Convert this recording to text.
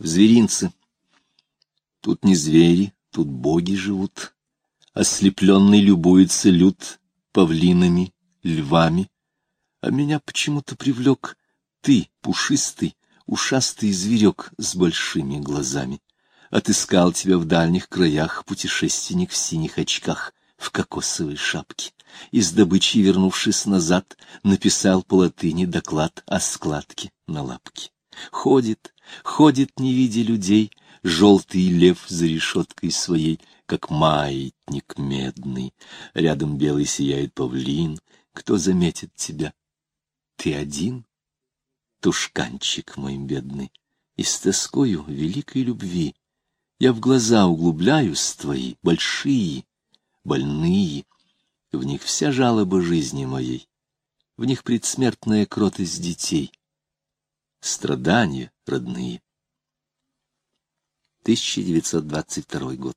в зверинце. Тут не звери, тут боги живут. Ослепленный любуется люд павлинами, львами. А меня почему-то привлек ты, пушистый, ушастый зверек с большими глазами. Отыскал тебя в дальних краях путешественник в синих очках, в кокосовой шапке. Из добычи, вернувшись назад, написал по латыни доклад о складке на лапке. Ходит, ходит, не видя людей, желтый лев за решеткой своей, как маятник медный. Рядом белый сияет павлин. Кто заметит тебя? Ты один? Тушканчик мой бедный. И с тоскою великой любви я в глаза углубляюсь твои, большие, больные. В них вся жалоба жизни моей. В них предсмертная кротость детей. Страдания родные. 1922 год.